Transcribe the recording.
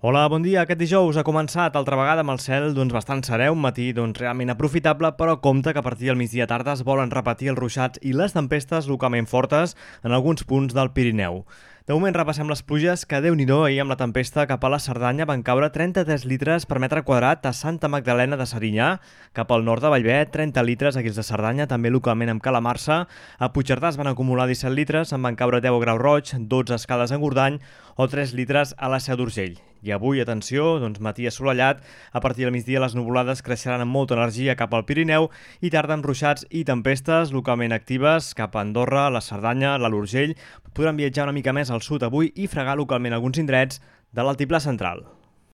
Hola, bon dia. Aquest dijous ha començat altra vegada amb el cel doncs, bastant serè, un matí doncs, realment aprofitable, però compte que a partir del migdia tarda es volen repetir els ruixats i les tempestes localment fortes en alguns punts del Pirineu. De moment repassem les pluges que, déu nhi ahir amb la tempesta cap a la Cerdanya van caure 33 litres per metre quadrat a Santa Magdalena de Serinyà, cap al nord de Vallvé, 30 litres a Guils de Cerdanya, també localment amb Calamarsa, a Puigcerdà es van acumular 17 litres, en van caure 10 a Grau Roig, 12 a Escales en Gordany o 3 litres a la Seu d'Urgell. I avui, atenció, doncs matí assolellat, a partir del migdia les nuvolades creixeran amb molta energia cap al Pirineu i tarda amb ruixats i tempestes localment actives cap a Andorra, la Cerdanya, l'Alt Urgell. Podran viatjar una mica més al sud avui i fregar localment alguns indrets de l'altiplà central.